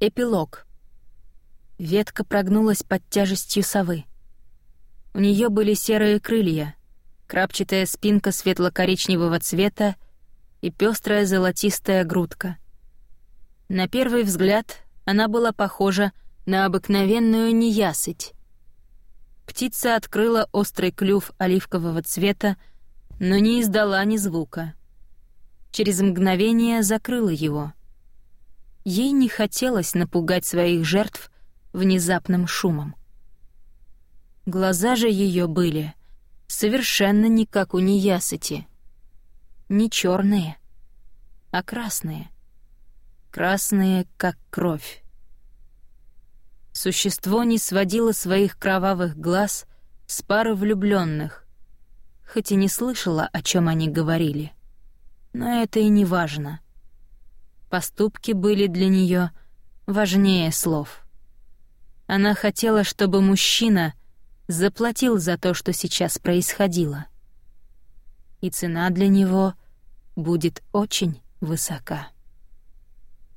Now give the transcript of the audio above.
Эпилог. Ветка прогнулась под тяжестью совы. У нее были серые крылья, крапчатая спинка светло-коричневого цвета и пестрая золотистая грудка. На первый взгляд она была похожа на обыкновенную неясыть. Птица открыла острый клюв оливкового цвета, но не издала ни звука. Через мгновение закрыла его — Ей не хотелось напугать своих жертв внезапным шумом. Глаза же ее были совершенно не как у неясыти. Не черные, а красные. Красные, как кровь. Существо не сводило своих кровавых глаз с пары влюбленных, хоть и не слышала, о чем они говорили. Но это и не важно — Поступки были для нее важнее слов. Она хотела, чтобы мужчина заплатил за то, что сейчас происходило. И цена для него будет очень высока.